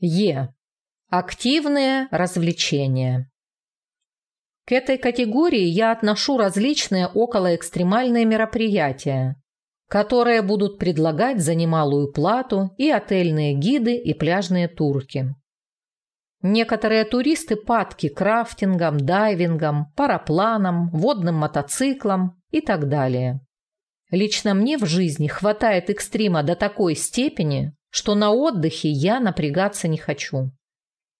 Е. Активные развлечения. К этой категории я отношу различные околоэкстремальные мероприятия, которые будут предлагать за немалую плату и отельные гиды, и пляжные турки. Некоторые туристы падки к рафтингам, дайвингам, парапланам, водным мотоциклам и так далее. Лично мне в жизни хватает экстрима до такой степени, что на отдыхе я напрягаться не хочу.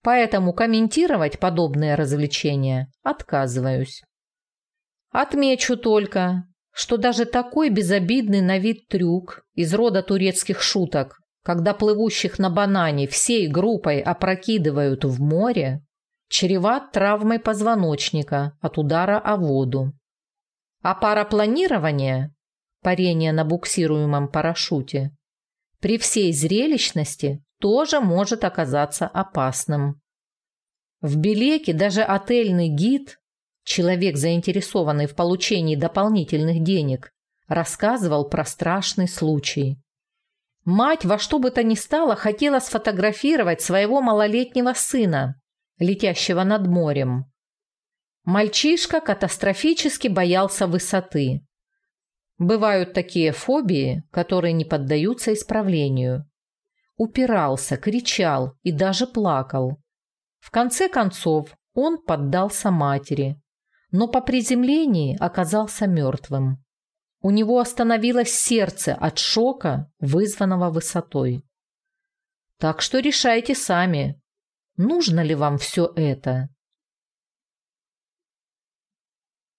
Поэтому комментировать подобные развлечения отказываюсь. Отмечу только, что даже такой безобидный на вид трюк из рода турецких шуток, когда плывущих на банане всей группой опрокидывают в море, чреват травмой позвоночника от удара о воду. А парапланирование, парение на буксируемом парашюте, при всей зрелищности тоже может оказаться опасным. В Белеке даже отельный гид, человек, заинтересованный в получении дополнительных денег, рассказывал про страшный случай. Мать во что бы то ни стало хотела сфотографировать своего малолетнего сына, летящего над морем. Мальчишка катастрофически боялся высоты. Бывают такие фобии, которые не поддаются исправлению упирался, кричал и даже плакал. В конце концов он поддался матери, но по приземлении оказался мертвым. У него остановилось сердце от шока, вызванного высотой. Так что решайте сами, нужно ли вам все это.